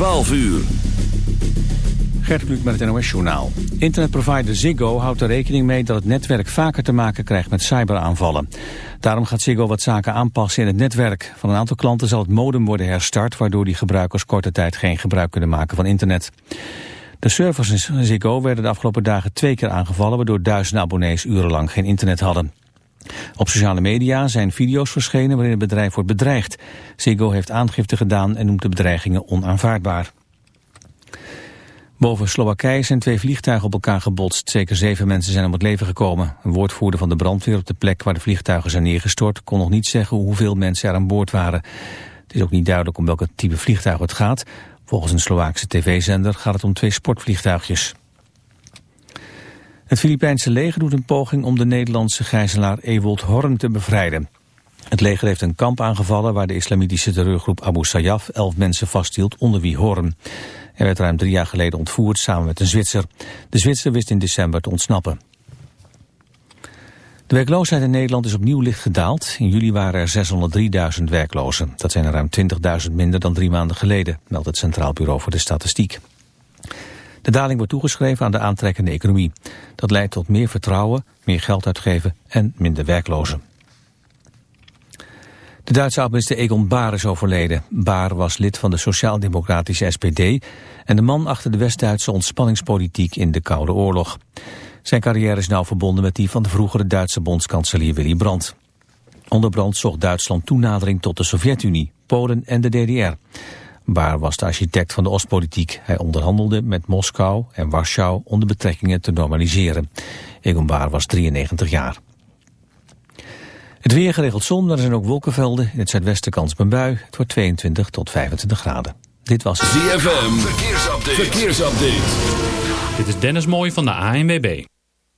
12 uur. Gert Kluk met het NOS Journaal. Internetprovider Ziggo houdt er rekening mee dat het netwerk vaker te maken krijgt met cyberaanvallen. Daarom gaat Ziggo wat zaken aanpassen in het netwerk. Van een aantal klanten zal het modem worden herstart, waardoor die gebruikers korte tijd geen gebruik kunnen maken van internet. De servers in Ziggo werden de afgelopen dagen twee keer aangevallen, waardoor duizenden abonnees urenlang geen internet hadden. Op sociale media zijn video's verschenen waarin het bedrijf wordt bedreigd. Ziggo heeft aangifte gedaan en noemt de bedreigingen onaanvaardbaar. Boven Slowakije zijn twee vliegtuigen op elkaar gebotst. Zeker zeven mensen zijn om het leven gekomen. Een woordvoerder van de brandweer op de plek waar de vliegtuigen zijn neergestort... kon nog niet zeggen hoeveel mensen er aan boord waren. Het is ook niet duidelijk om welke type vliegtuig het gaat. Volgens een Slovaakse tv-zender gaat het om twee sportvliegtuigjes. Het Filipijnse leger doet een poging om de Nederlandse gijzelaar Ewold Horn te bevrijden. Het leger heeft een kamp aangevallen waar de islamitische terreurgroep Abu Sayyaf elf mensen vasthield onder wie Horn. Hij werd ruim drie jaar geleden ontvoerd samen met een Zwitser. De Zwitser wist in december te ontsnappen. De werkloosheid in Nederland is opnieuw licht gedaald. In juli waren er 603.000 werklozen. Dat zijn er ruim 20.000 minder dan drie maanden geleden, meldt het Centraal Bureau voor de Statistiek. De daling wordt toegeschreven aan de aantrekkende economie. Dat leidt tot meer vertrouwen, meer geld uitgeven en minder werklozen. De Duitse oud-minister Egon Baar is overleden. Baar was lid van de sociaal-democratische SPD... en de man achter de West-Duitse ontspanningspolitiek in de Koude Oorlog. Zijn carrière is nauw verbonden met die van de vroegere Duitse bondskanselier Willy Brandt. Onder Brandt zocht Duitsland toenadering tot de Sovjet-Unie, Polen en de DDR. Baar was de architect van de Oostpolitiek. Hij onderhandelde met Moskou en Warschau om de betrekkingen te normaliseren. Egon Baar was 93 jaar. Het weer geregeld zon, er zijn ook wolkenvelden. In het zuidwesten kans op een bui. Het wordt 22 tot 25 graden. Dit was het. ZFM, verkeersupdate. verkeersupdate. Dit is Dennis Mooij van de ANWB.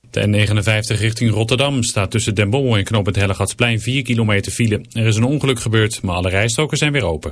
De N59 richting Rotterdam staat tussen Den Bommel en Knoop het Hellegatsplein 4 kilometer file. Er is een ongeluk gebeurd, maar alle rijstroken zijn weer open.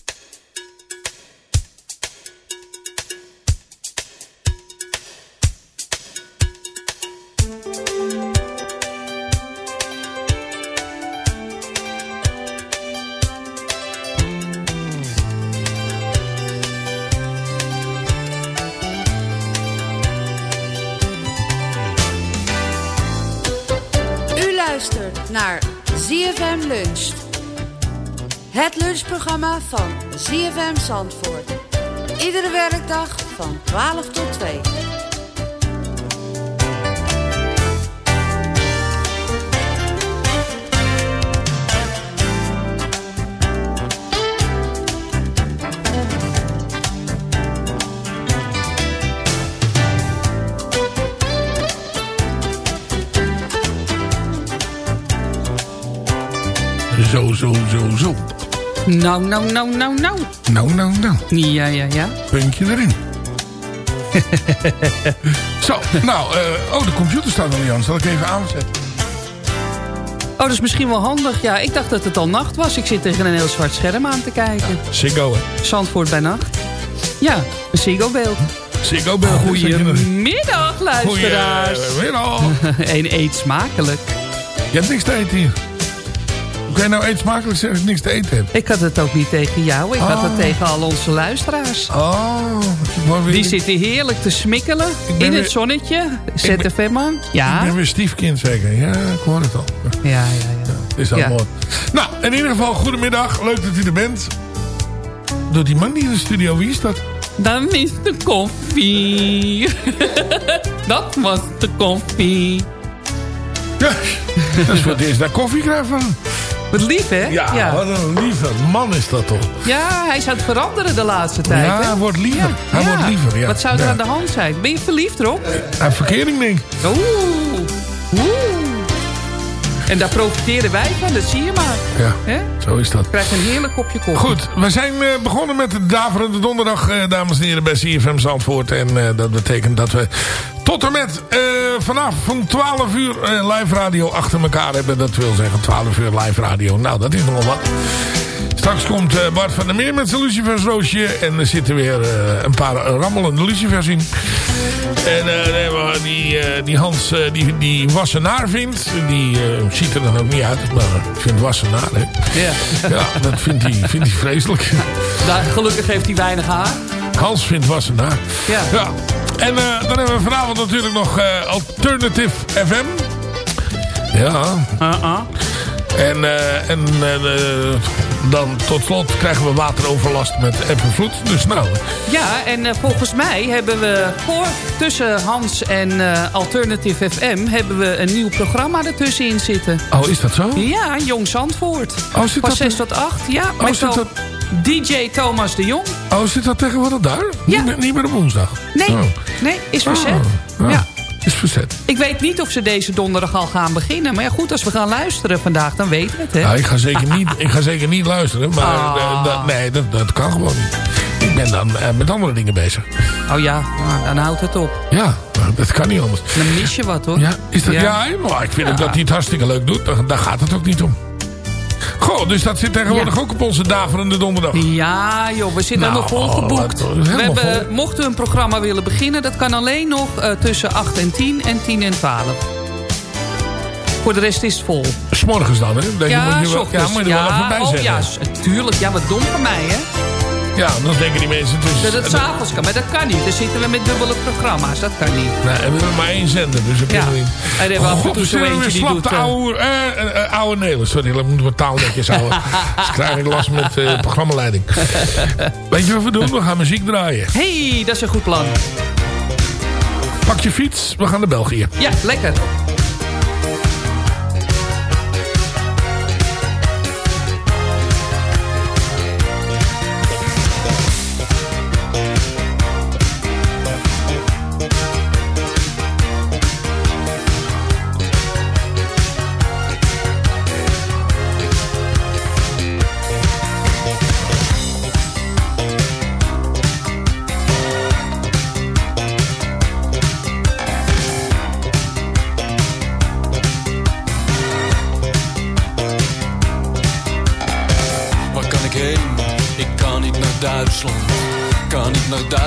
Het lunchprogramma van ZFM Zandvoort. Iedere werkdag van 12 tot 2. Zo, zo, zo, zo. Nou, nou, nou, nou, nou. Nou, nou, nou. Ja, ja, ja. Puntje erin. Zo, nou, uh, oh, de computer staat niet aan. Zal ik even aanzetten? Oh, dat is misschien wel handig. Ja, ik dacht dat het al nacht was. Ik zit tegen een heel zwart scherm aan te kijken. Ziggo, hè? Zandvoort bij nacht. Ja, een Ziggo-beeld. Ziggo-beeld. Goedemiddag, luisteraars. Goedemiddag. en eet smakelijk. Je hebt niks te eten hier. Je nou eet smakelijk zeggen als je niks te eten hebt? Ik had het ook niet tegen jou. Ik had het Oh. tegen al onze luisteraars. Oh. weer- Die zitten heerlijk te smikkelen in weer- het zonnetje. ZFM. Ik Ja. ben weer stiefkind zeker. Ja, ik hoor het al. Ja, ja, ja. Het is al Ja. mooi. Nou, in ieder geval, goedemiddag. Leuk dat u er bent. Door die man die in de studio, wie is dat? Dan is de koffie. Dat was de koffie. Ja, dat is voor het eerst dat koffie krijg van. Wat lief, hè? Ja, ja. wat een lieve man is dat toch. Ja, hij is aan het veranderen de laatste tijd. Ja, hè? hij wordt liever. Hij wordt liever, ja. Wat zou er aan de hand zijn? Ben je verliefd erop? Hij heeft verkering, denk ik. Oeh. Oeh. En daar profiteren wij van, dat zie je maar. Ja, zo is dat. Krijg een heerlijk kopje koffie. Goed, we zijn eh, begonnen met de Daverende Donderdag, eh, dames en heren, bij CFM Zandvoort. En eh, dat betekent dat we tot en met vanaf van 12 uur live radio achter elkaar hebben. Dat wil zeggen 12 uur live radio. Nou, dat is nogal wat. Straks komt eh, Bart van der Meer met zijn lucifersroosje. En er zitten weer eh, een paar rammelende lucifers in. En dan hebben we die, eh, die Hans, die, die Wassenaar vindt. Die ziet er dan ook niet uit, maar vindt Wassenaar, hè. Ja. Ja, dat vindt hij, vindt hij vreselijk. Daar, gelukkig heeft hij weinig haar. Hans vindt Wassenaar. Ja. ja. En dan hebben we vanavond natuurlijk nog Alternative FM. Ja. En, eh, en eh, dan tot slot krijgen we wateroverlast met eb en vloed. Dus nou, Ja, en eh, volgens mij hebben we voor tussen Hans en eh, Alternative FM... hebben we een nieuw programma ertussenin zitten. oh is dat zo? Ja, Jong Zandvoort. Oh, zit Van dat, 6 tot 8, ja. met zit dat- DJ Thomas de Jong. oh, zit dat tegenwoordig daar? Ja. Niet, meer- niet meer op woensdag? Nee, Oh. nee, is verzet. Oh, Ja. Is verzet. Ik weet niet of ze deze donderdag al gaan beginnen. Maar ja, goed, als we gaan luisteren vandaag, dan weten we het, hè? Ja, ik, ga zeker niet, ik ga zeker niet luisteren. Maar Ah. eh, dat- nee, dat, dat kan gewoon niet. Ik ben dan eh, met andere dingen bezig. Oh ja, nou, dan houdt het op. Ja, dat kan niet anders. Dan mis je wat, hoor. Ja, is dat, ja. maar ik vind dat hij het hartstikke leuk doet. Daar, daar gaat het ook niet om. Goh, dus dat zit tegenwoordig Ja. ook op onze daverende donderdag. Ja, joh, we zitten Nou, helemaal volgeboekt. wat- We hebben, mochten we een programma willen beginnen... dat kan alleen nog eh, tussen 8 en 10 en 10 en 12. Voor de rest is het vol. S'morgens dan, hè? Dat ja, moet je wel, ja, moet je er wel even bij oh, zeggen. ja, Ja, tuurlijk. Ja, wat dom van mij, hè? Dan denken die mensen... Dus, Dat het s'avonds kan, maar dat kan niet. Dan zitten we met dubbele programma's. Dat kan niet. Nee, we hebben maar één zender, dus dat Ja. kunnen we niet. En hebben we af en God, toe we zo zitten eentje weer die slap doet... de oude, oude Nelen. Sorry, dan moeten we taal netjes houden. dus krijg ik last met eh programmaleiding. Weet je wat we doen? We gaan muziek draaien. hey, dat is een goed plan. Pak je fiets, we gaan naar België. Ja, lekker.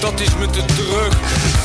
Dat is me te druk.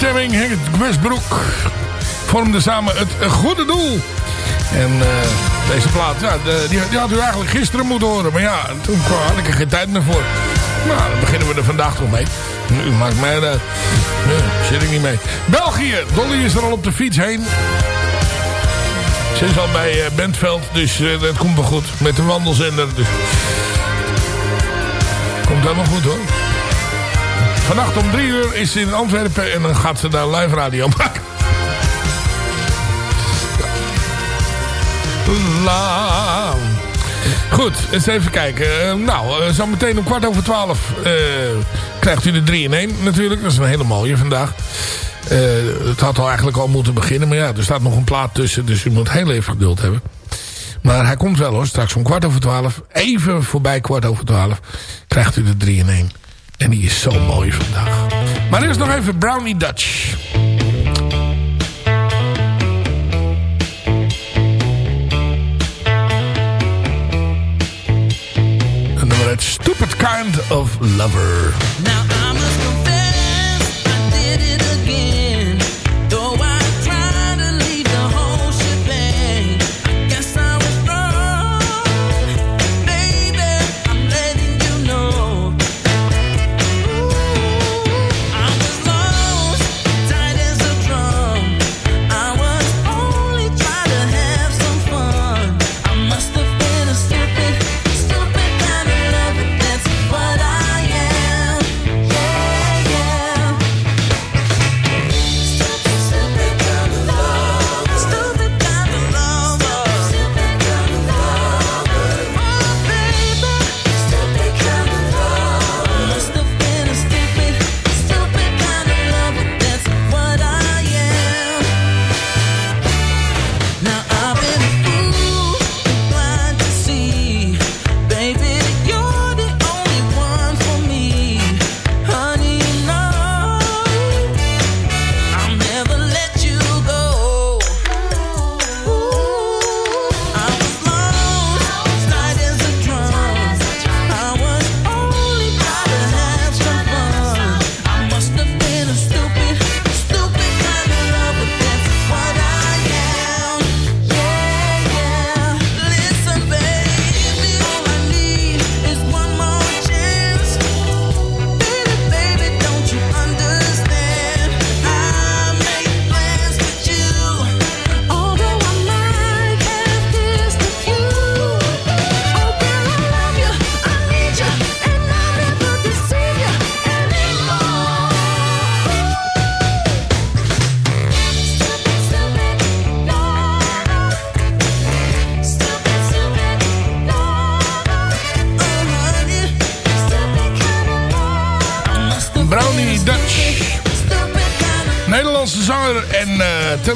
Temming, Henk Westbroek vormden samen het Goede Doel. En uh, deze plaat, ja, die, die, had u eigenlijk gisteren moeten horen. Maar ja, toen had ik er geen tijd meer voor. Nou, dan beginnen we er vandaag toch mee. U maakt mij. Nee, zit ik niet mee. België, Dolly is er al op de fiets heen. Ze is al bij uh, Bentveld, dus dat komt wel goed. Met de wandelzender. Dus. Komt helemaal goed hoor. Vannacht om drie uur is ze in Antwerpen en dan gaat ze daar live radio maken. La. Goed, eens even kijken. Uh, nou, uh, zo meteen om kwart over twaalf uh, krijgt u de 3 in 1 natuurlijk. Dat is een hele mooie vandaag. het had al eigenlijk al moeten beginnen. Maar ja, er staat nog een plaat tussen. Dus u moet heel even geduld hebben. Maar hij komt wel hoor. Straks om kwart over twaalf. Even voorbij kwart over twaalf. Krijgt u de 3 in 1. En die is zo mooi vandaag. Maar eerst nog even Brownie Dutch. En dan het Stupid Kind of Lover. Now I must confess, I did it again.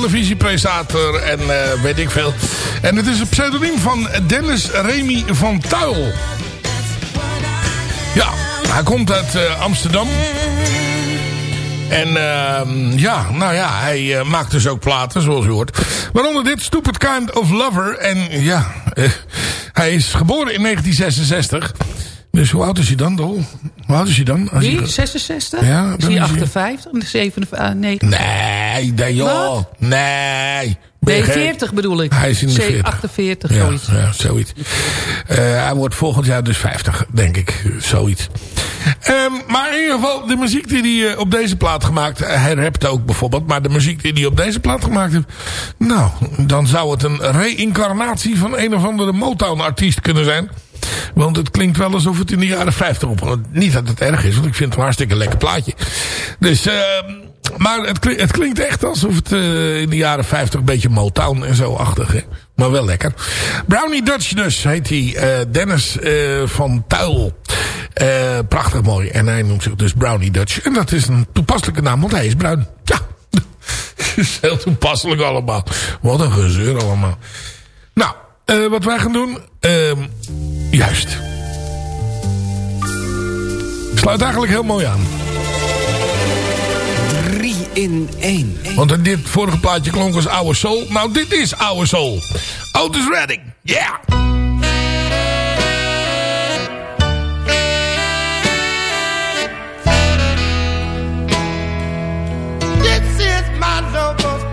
Televisiepresentator en eh, weet ik veel. En het is een pseudoniem van Dennis Remy van Tuil. Ja, hij komt uit eh, Amsterdam. En ehm, ja, nou ja, hij eh, maakt dus ook platen, zoals u hoort. Waaronder dit, Stupid Kind of Lover. En ja, hij is geboren in 1966. Dus hoe oud is hij dan, Dol? Hoe oud is hij dan? Als Wie? hij- 66? Ja, dan is hij- 58? 57? Ah, nee. Nee, nee joh. Wat? Nee. Nee, Ben je gek? 40 bedoel ik. Hij is in de C- 40. 48, Ja, zoiets. ja, zoiets. Eh, hij wordt volgend jaar dus 50, denk ik. Zoiets. Ehm, maar in ieder geval, de muziek die hij eh, op deze plaat gemaakt... eh, hij rapt ook bijvoorbeeld, maar de muziek die hij op deze plaat gemaakt heeft... Nou, dan zou het een reïncarnatie van een of andere Motown-artiest kunnen zijn. Want het klinkt wel alsof het in de jaren 50 op... Niet dat het erg is, want ik vind het een hartstikke lekker plaatje. Dus... ehm, maar het klinkt, het klinkt echt alsof het eh, in de jaren 50 een beetje Motown en zo achtig is. Maar wel lekker. Brownie Dutch dus heet hij. eh, Dennis eh, van Tuil. Prachtig mooi. En hij noemt zich dus Brownie Dutch. En dat is een toepasselijke naam, want hij is bruin. Ja, is heel toepasselijk allemaal. Wat een gezeur allemaal. Nou, wat wij gaan doen... Juist. Sluit eigenlijk heel mooi aan. Drie in één. Want in dit vorige plaatje klonk als oude soul. Nou, dit is oude soul. Otis Redding. Yeah! This is my love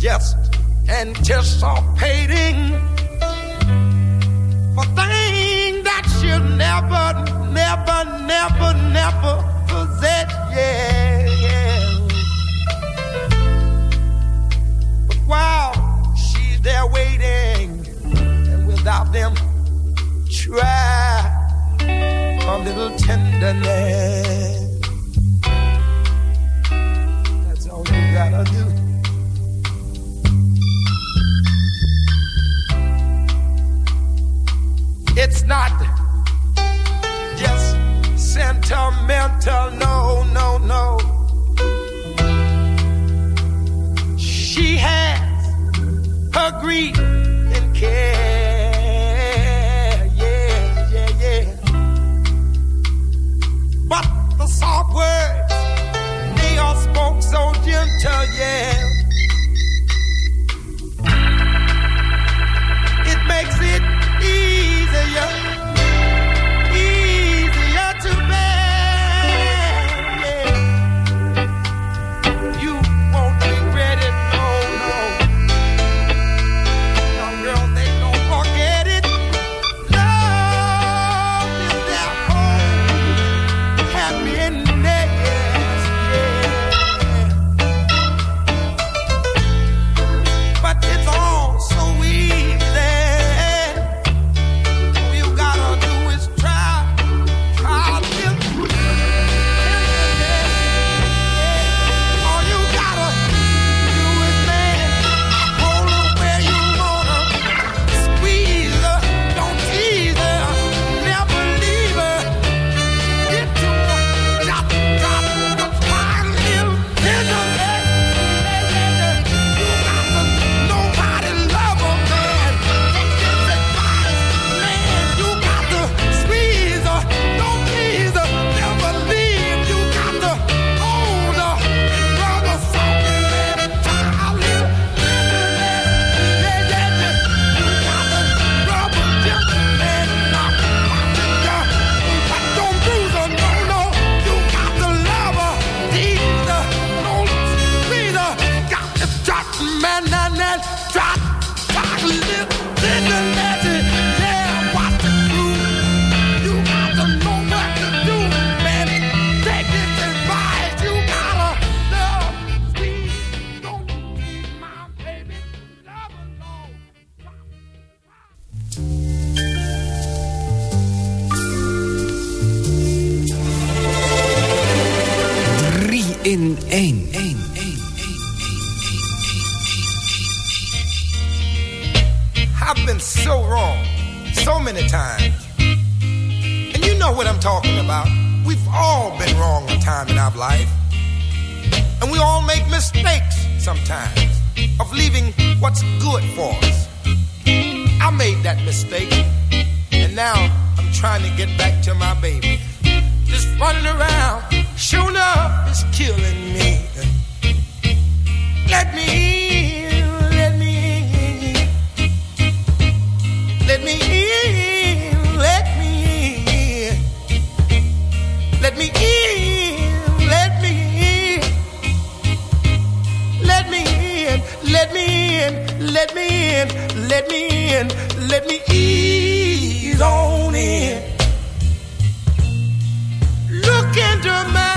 just anticipating for things that you never, never, never, never possess. Yeah, yeah. But while she's there waiting, and without them, try a little tenderness. That's all you gotta do. It's not just sentimental, no, no, no. She has her grief and care, yeah, yeah, yeah. But the soft words they all spoke so gentle, yeah. Let me in, let me in, let me ease on in. Look into my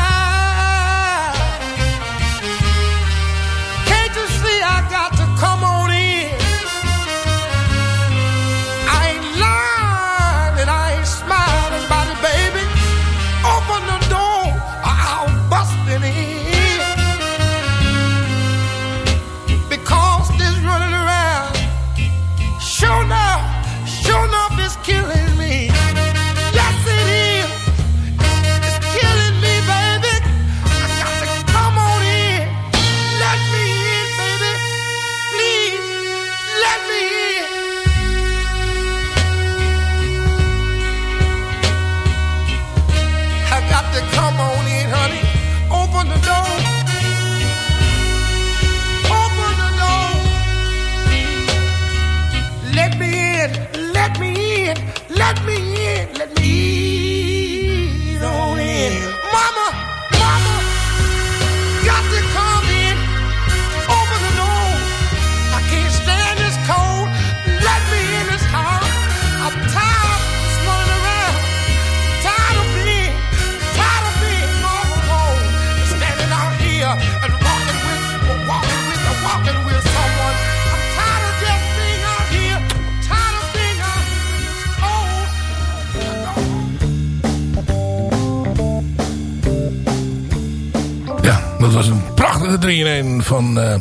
3 in 1 van... Eh,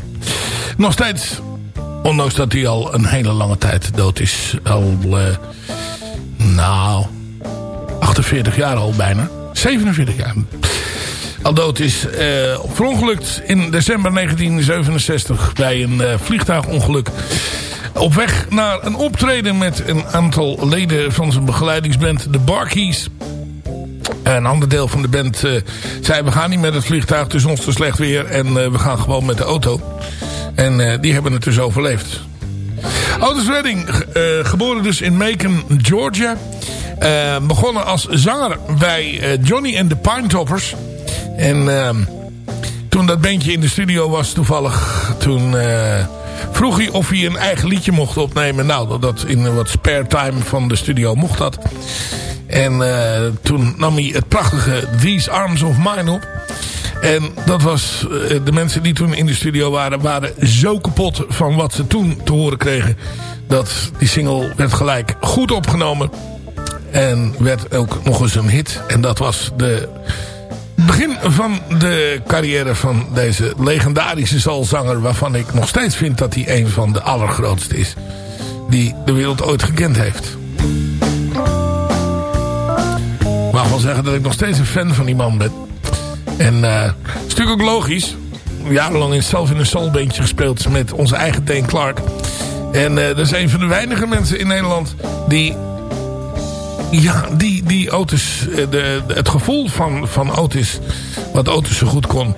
nog steeds, ondanks dat hij al een hele lange tijd dood is. Al, uh, nou, 48 jaar al bijna. 47 jaar. Al dood is eh, uh, verongelukt in december 1967 bij een vliegtuigongeluk op weg naar een optreden met een aantal leden van zijn begeleidingsband, de Barkies. Een ander deel van de band eh, zei... we gaan niet met het vliegtuig, het is ons te slecht weer... en eh, we gaan gewoon met de auto. En eh, die hebben het dus overleefd. Otis Redding, geboren dus in Macon, Georgia. Begonnen als zanger bij Johnny and the Pinetoppers. En ehm, toen dat bandje in de studio was toevallig... toen vroeg hij of hij een eigen liedje mocht opnemen. Nou, dat in wat spare time van de studio mocht dat. En eh, toen nam hij het prachtige These Arms of Mine op. En dat was, eh, de mensen die toen in de studio waren, waren zo kapot van wat ze toen te horen kregen. Dat die single werd gelijk goed opgenomen. En werd ook nog eens een hit. En dat was de begin van de carrière van deze legendarische soulzanger. Waarvan ik nog steeds vind dat hij een van de allergrootste is. Die de wereld ooit gekend heeft. Mag wel zeggen dat ik nog steeds een fan van die man ben. En het is natuurlijk ook logisch. Jarenlang in zelf in een soulbeentje gespeeld met onze eigen Dane Clark. En eh, dat is een van de weinige mensen in Nederland die... Ja, die, die Otis, eh, de, het gevoel van, van Otis, wat Otis zo goed kon,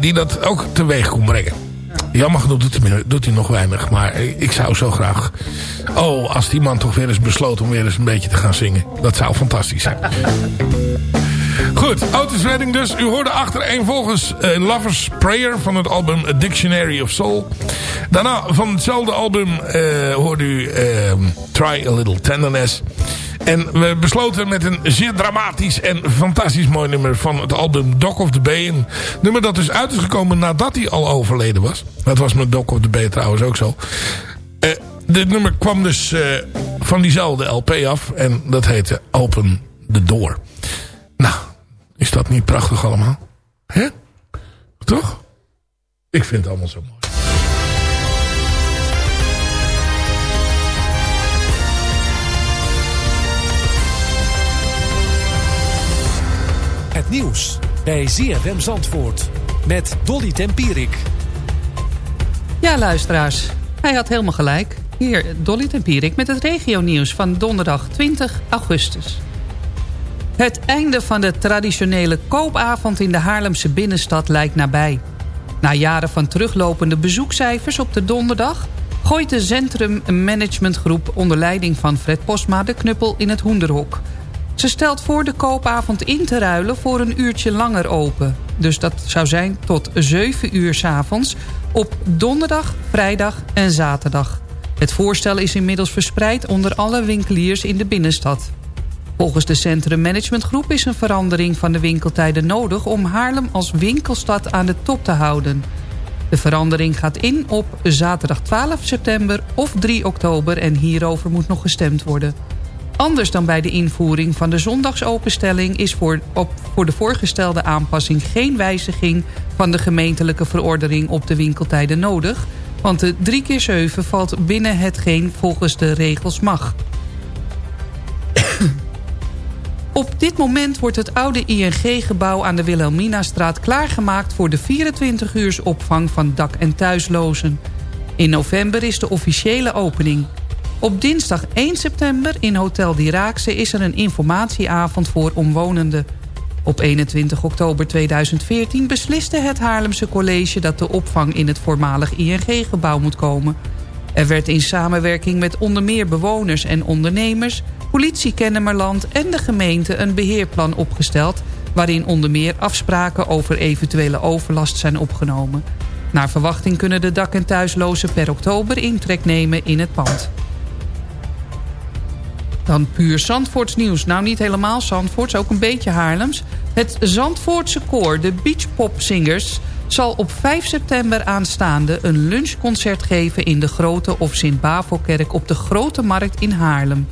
die dat ook teweeg kon brengen. Jammer genoeg doet hij, doet hij nog weinig, maar ik zou zo graag... Oh, als die man toch weer eens besloot om weer eens een beetje te gaan zingen. Dat zou fantastisch zijn. Goed, Otis Redding dus. U hoorde achtereenvolgens uh, Lover's Prayer van het album A Dictionary of Soul. Daarna van hetzelfde album uh, hoorde u uh, Try a Little Tenderness. En we besloten met een zeer dramatisch en fantastisch mooi nummer van het album Dock of the Bay. Een nummer dat dus uit is gekomen nadat hij al overleden was. Dat was met Dock of the Bay trouwens ook zo. Uh, dit nummer kwam dus uh, van diezelfde LP af. En dat heette Open the Door. Nou, is dat niet prachtig allemaal? Hè? Toch? Ik vind het allemaal zo mooi. Nieuws bij ZFM Zandvoort met Dolly Tempierik. Ja, luisteraars. Hij had helemaal gelijk. Hier, Dolly Tempierik met het regionieuws van donderdag 20 augustus. Het einde van de traditionele koopavond in de Haarlemse binnenstad lijkt nabij. Na jaren van teruglopende bezoekcijfers op de donderdag... gooit de centrummanagementgroep onder leiding van Fred Posma de knuppel in het hoenderhok. Ze stelt voor de koopavond in te ruilen voor een uurtje langer open. Dus dat zou zijn tot 7 uur 's avonds op donderdag, vrijdag en zaterdag. Het voorstel is inmiddels verspreid onder alle winkeliers in de binnenstad. Volgens de centrummanagementgroep is een verandering van de winkeltijden nodig... om Haarlem als winkelstad aan de top te houden. De verandering gaat in op zaterdag 12 september of 3 oktober... en hierover moet nog gestemd worden. Anders dan bij de invoering van de zondagsopenstelling... is voor, op, voor de voorgestelde aanpassing geen wijziging... van de gemeentelijke verordening op de winkeltijden nodig... want de 3 keer 7 valt binnen hetgeen volgens de regels mag... Op dit moment wordt het oude ING-gebouw aan de Wilhelminastraat klaargemaakt voor de 24 uurs opvang van dak- en thuislozen. In november is de officiële opening. Op dinsdag 1 september in Hotel Diraakse is er een informatieavond voor omwonenden. Op 21 oktober 2014 besliste het Haarlemse college dat de opvang in het voormalig ING-gebouw moet komen. Er werd in samenwerking met onder meer bewoners en ondernemers politie Kennemerland en de gemeente een beheerplan opgesteld... waarin onder meer afspraken over eventuele overlast zijn opgenomen. Naar verwachting kunnen de dak- en thuislozen per oktober intrek nemen in het pand. Dan puur Zandvoorts nieuws. Nou, niet helemaal Zandvoorts, ook een beetje Haarlems. Het Zandvoortse koor, de Beachpopzingers... zal op 5 september aanstaande een lunchconcert geven... in de Grote of Sint-Bavelkerk op de Grote Markt in Haarlem.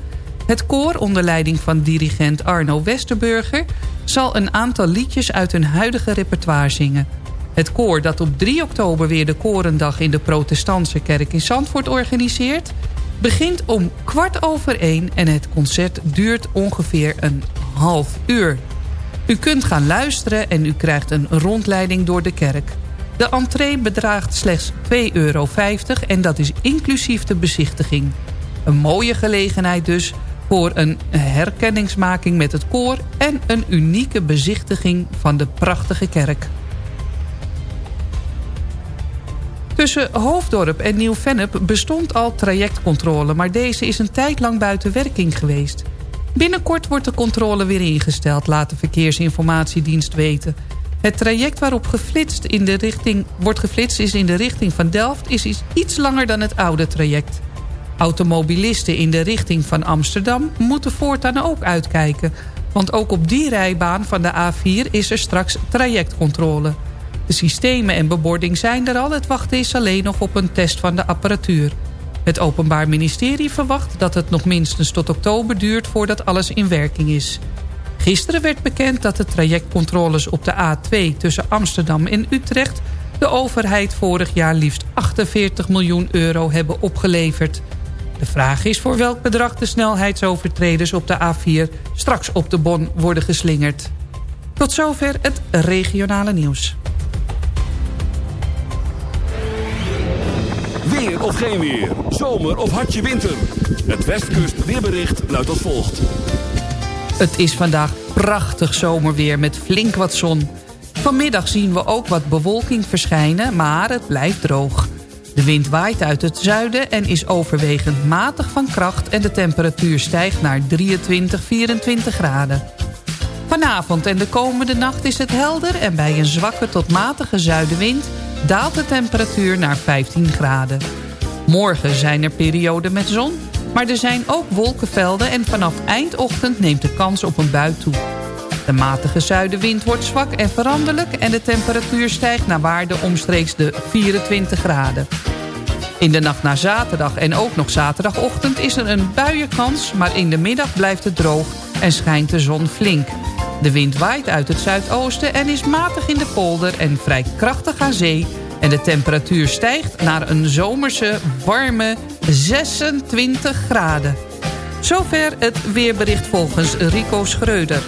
Het koor, onder leiding van dirigent Arno Westerburger... zal een aantal liedjes uit hun huidige repertoire zingen. Het koor dat op 3 oktober weer de Korendag... in de protestantse kerk in Zandvoort organiseert... begint om kwart over één... en het concert duurt ongeveer een half uur. U kunt gaan luisteren en u krijgt een rondleiding door de kerk. De entree bedraagt slechts 2,50 euro en dat is inclusief de bezichtiging. Een mooie gelegenheid dus voor een herkenningsmaking met het koor... en een unieke bezichtiging van de prachtige kerk. Tussen Hoofddorp en Nieuw-Vennep bestond al trajectcontrole... maar deze is een tijd lang buiten werking geweest. Binnenkort wordt de controle weer ingesteld, laat de Verkeersinformatiedienst weten. Het traject waarop geflitst in de richting, wordt geflitst is in de richting van Delft... is iets langer dan het oude traject. Automobilisten in de richting van Amsterdam moeten voortaan ook uitkijken... want ook op die rijbaan van de A4 is er straks trajectcontrole... De systemen en bebording zijn er al. Het wachten is alleen nog op een test van de apparatuur. Het Openbaar Ministerie verwacht dat het nog minstens tot oktober duurt... voordat alles in werking is. Gisteren werd bekend dat de trajectcontroles op de A2 tussen Amsterdam en Utrecht... de overheid vorig jaar liefst 48 miljoen euro hebben opgeleverd. De vraag is voor welk bedrag de snelheidsovertreders op de A4... straks op de bon worden geslingerd. Tot zover het regionale nieuws. Weer of geen weer. Zomer of hartje winter. Het Westkust weerbericht luidt als volgt. Het is vandaag prachtig zomerweer met flink wat zon. Vanmiddag zien we ook wat bewolking verschijnen, maar het blijft droog. De wind waait uit het zuiden en is overwegend matig van kracht... en de temperatuur stijgt naar 23, 24 graden. Vanavond en de komende nacht is het helder... en bij een zwakke tot matige zuidenwind daalt de temperatuur naar 15 graden. Morgen zijn er perioden met zon, maar er zijn ook wolkenvelden... en vanaf eindochtend neemt de kans op een bui toe. De matige zuidenwind wordt zwak en veranderlijk... en de temperatuur stijgt naar waarde omstreeks de 24 graden. In de nacht naar zaterdag en ook nog zaterdagochtend is er een buienkans... maar in de middag blijft het droog en schijnt de zon flink. De wind waait uit het zuidoosten en is matig in de polder en vrij krachtig aan zee... en de temperatuur stijgt naar een zomerse, warme 26 graden. Zover het weerbericht volgens Rico Schreuder.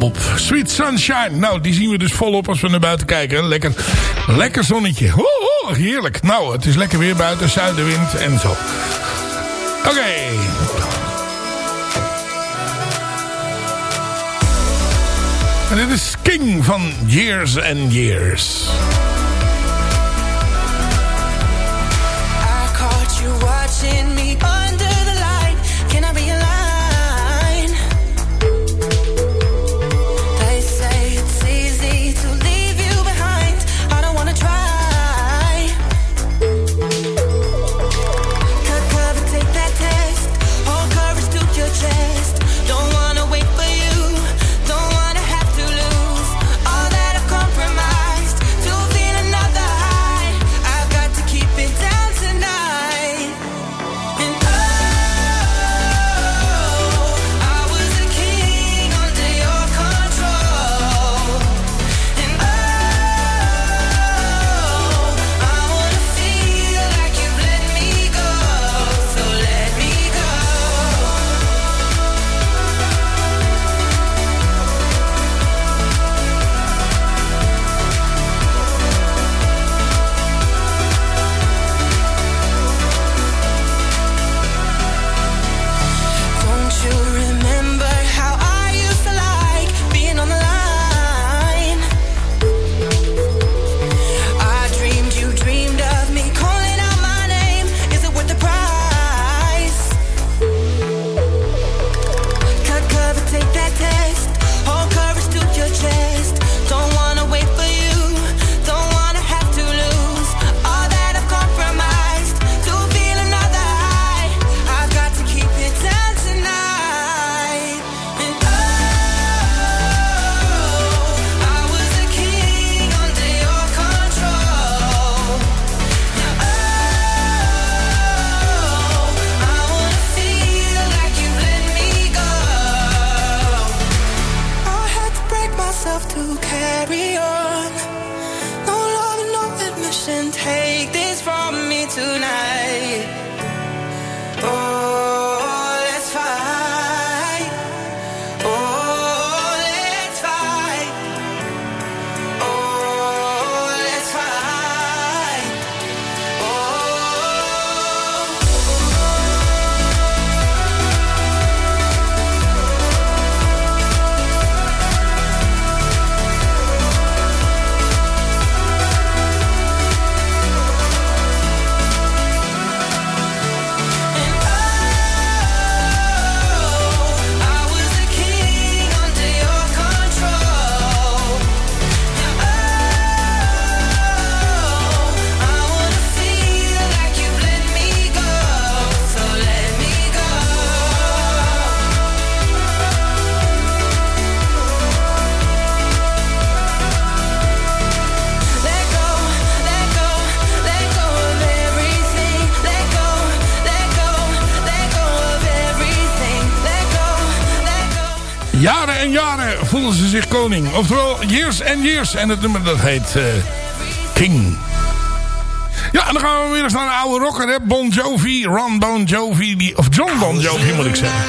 Bob. Sweet Sunshine. Nou, die zien we dus volop als we naar buiten kijken. Lekker, lekker zonnetje. Ho, ho, heerlijk. Nou, het is lekker weer buiten. Zuidenwind en zo. Oké. En dit is King van Years and Years. koning. Oftewel, Years and Years. En het nummer dat heet eh, King. Ja, en dan gaan we weer eens naar een oude rocker, hè. Bon Jovi, Ron Bon Jovi, die, of John Bon Jovi moet ik zeggen.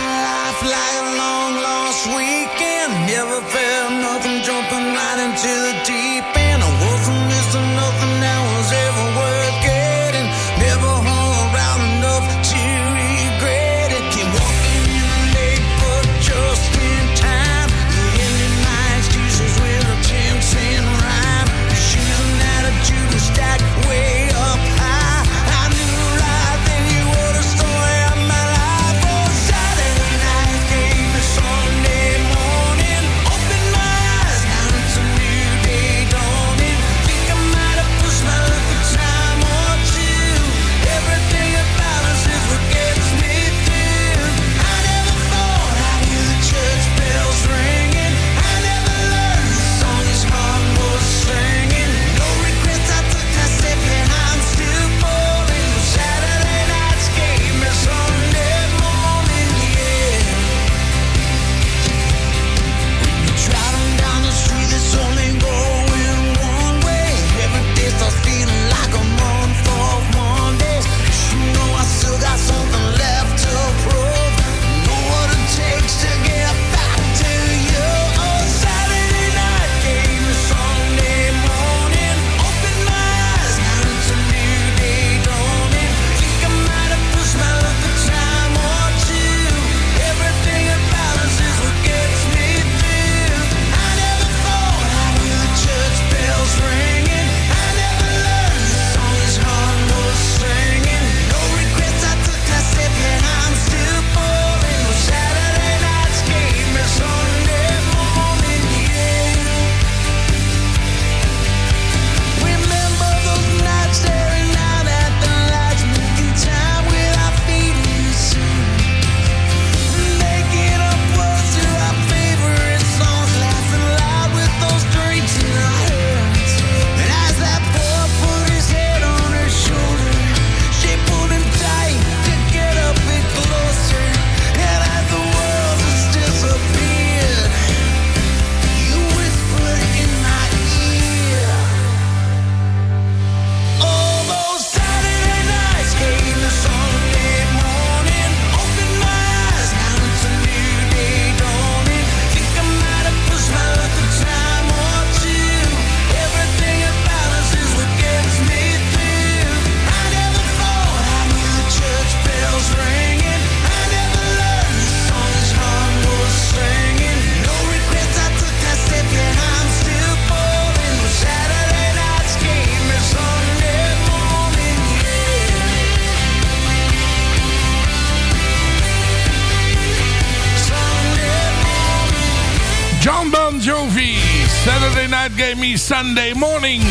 Me Sunday Morning.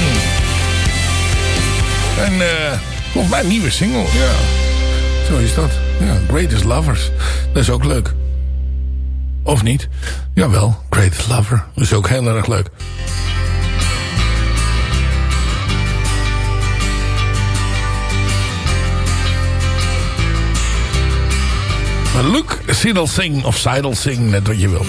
En eh volgens mij een nieuwe single, ja. Zo is dat. Ja, Greatest Lovers. Dat is ook leuk. Of niet? Jawel, Greatest Lover. Dat is ook heel erg leuk. Luke Sidel Sing of Sidel Sing, net wat je wil.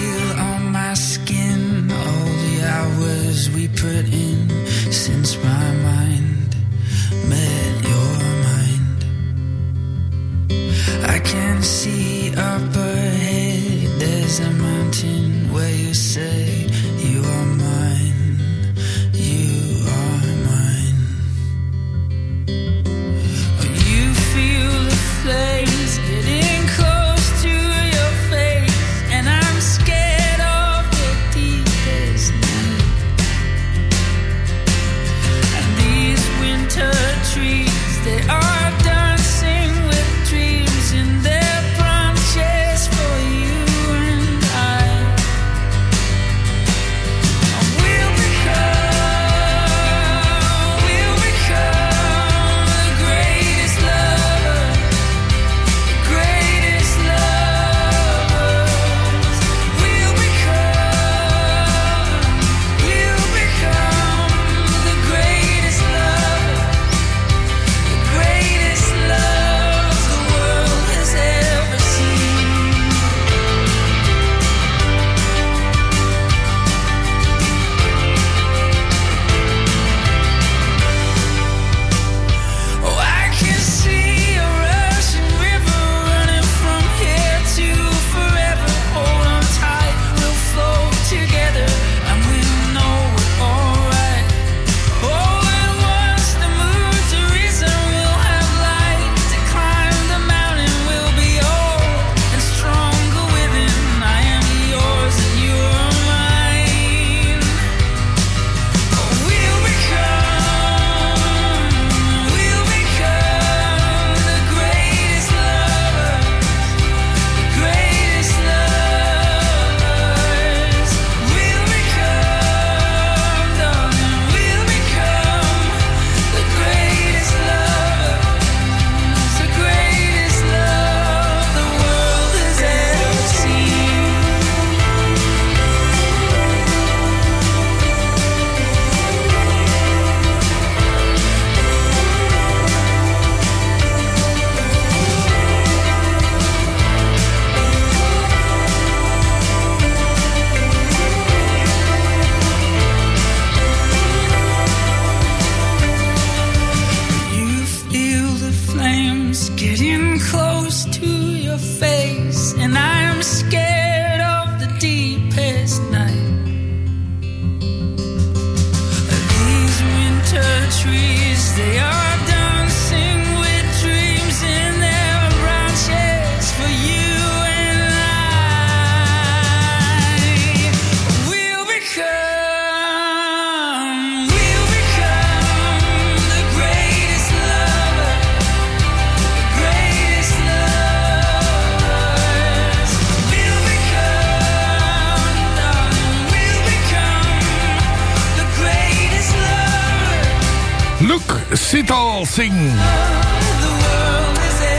Sing.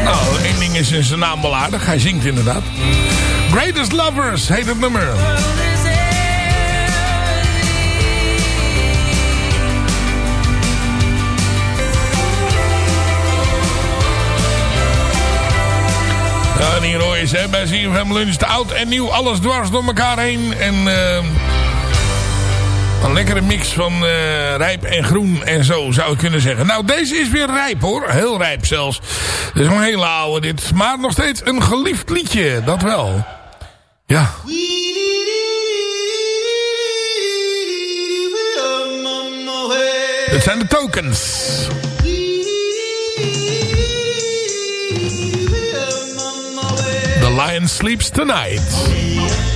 Nou, één ding is in zijn naam wel aardig. Hij zingt inderdaad. Greatest Lovers heet het nummer. Ja, en hier hoor je ze bij CFM Lunch. Oud en nieuw, alles dwars door elkaar heen. En eh, een lekkere mix van eh, rijp en groen en zo zou ik kunnen zeggen. Nou, deze is weer rijp hoor. Heel rijp zelfs. Is een hele oude dit. Maar nog steeds een geliefd liedje. Dat wel. Ja. Het zijn de tokens. The Lion Sleeps Tonight.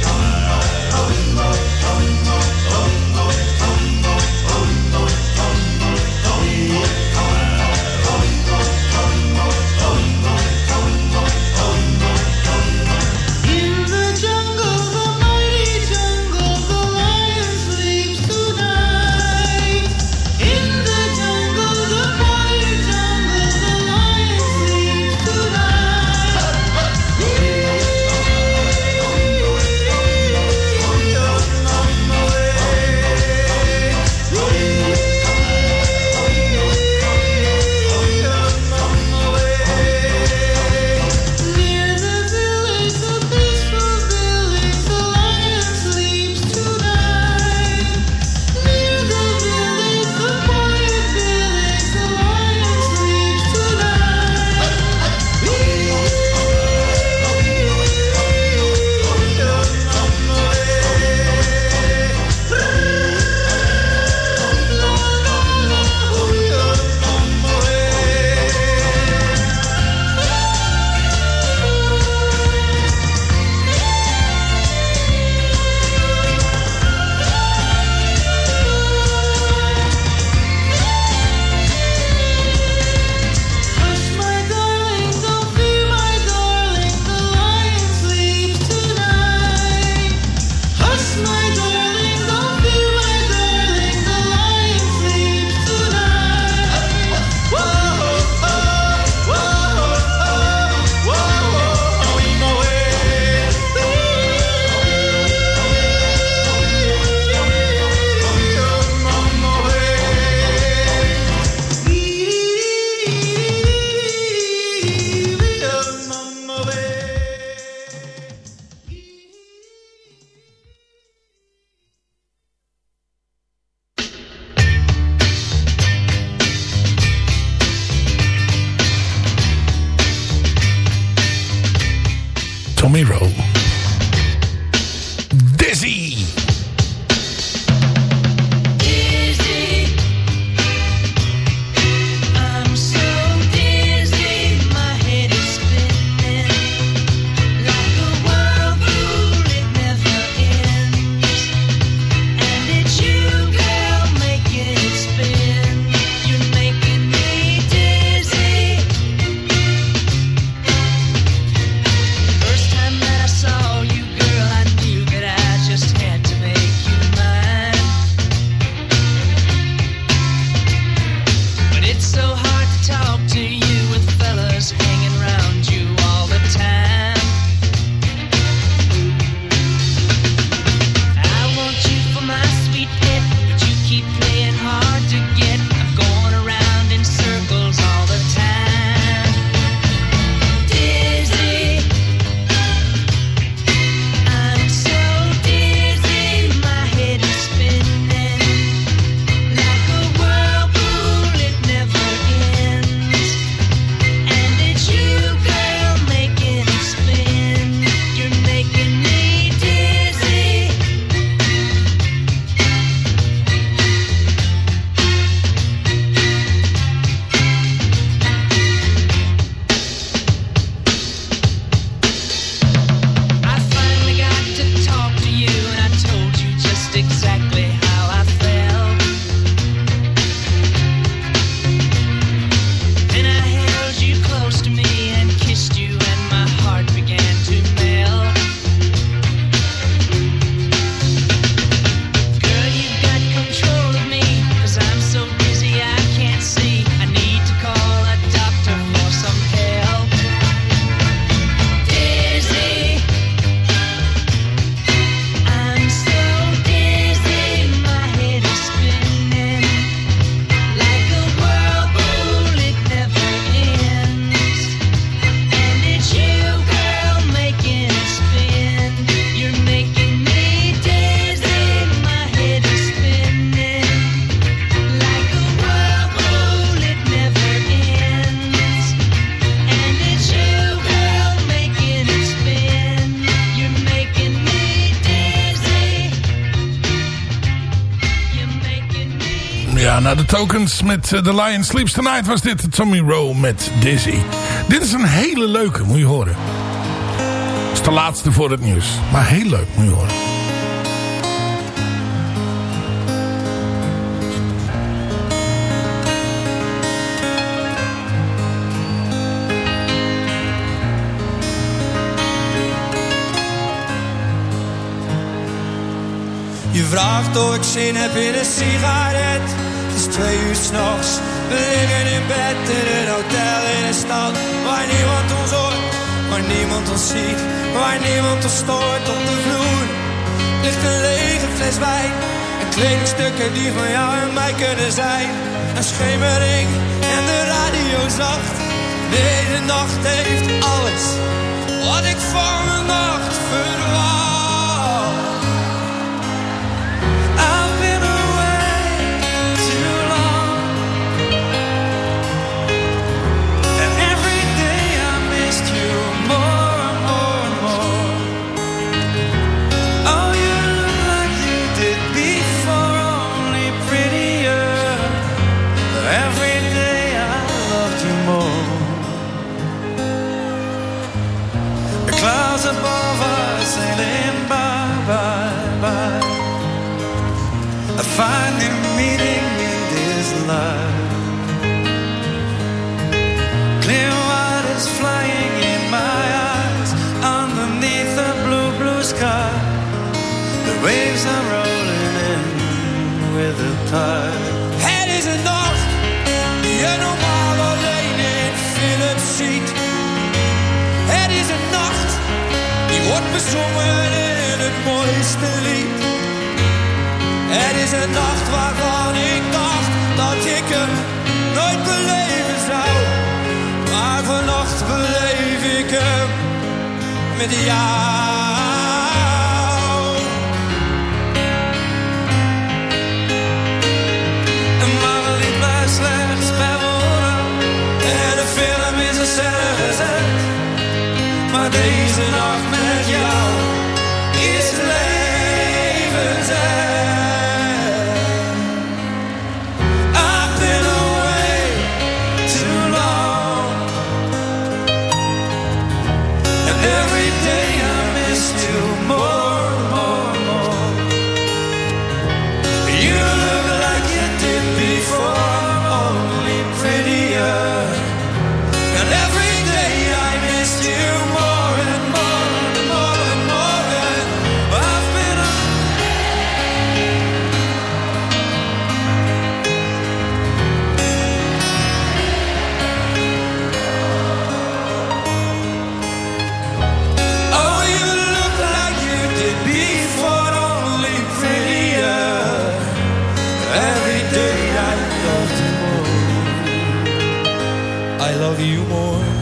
Me. Ja, na de tokens met eh, The Lion Sleeps Tonight was dit Tommy Rowe met Dizzy. Dit is een hele leuke, moet je horen. Het is de laatste voor het nieuws. Maar heel leuk, moet je horen. Je vraagt of ik zin heb in een sigaret. Twee uur s'nachts. We liggen in bed in een hotel in een stad waar niemand ons hoort, waar niemand ons ziet, waar niemand ons stoort. Op de vloer ligt een lege fles wijn en kledingstukken die van jou en mij kunnen zijn. Een schemering en de radio zacht. Deze nacht heeft alles wat ik van mijn nacht verwacht. Waves are rolling in with the tide. Het is een nacht die je normaal alleen in Philips ziet. Het is een nacht die wordt bezongen in het mooiste lied. Het is een nacht waarvan ik dacht dat ik hem nooit beleven zou. Maar vannacht beleef ik hem met jou. En de film love you more.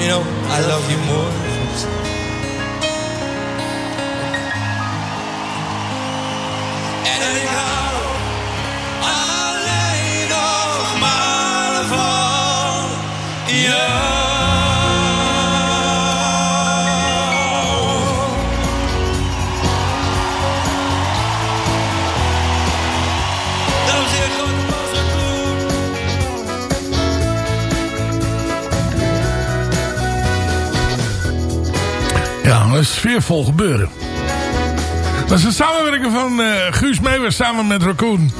You know, I love you more. Sfeervol gebeuren. Dat is een samenwerking van eh, Guus Meeuwers samen met Raccoon.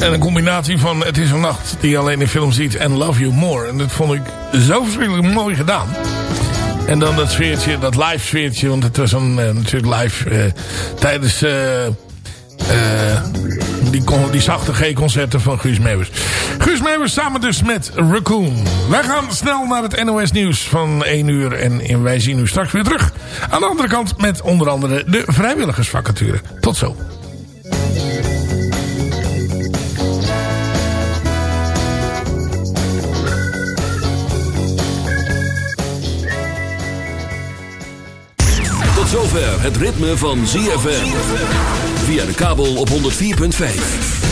En een combinatie van Het is een nacht die je alleen in film ziet en Love You More. En dat vond ik zo verschrikkelijk mooi gedaan. En dan dat sfeertje, dat live sfeertje. Want het was een, eh, natuurlijk live eh, tijdens die, die zachte G-concerten van Guus Meeuwers. Guus Meeuwers samen dus met Raccoon. Wij gaan snel naar het NOS nieuws van 1 uur. En, en wij zien u straks weer terug. Aan de andere kant met onder andere de vrijwilligersvacature. Tot zo. Tot zover het ritme van ZFM. Via de kabel op 104.5.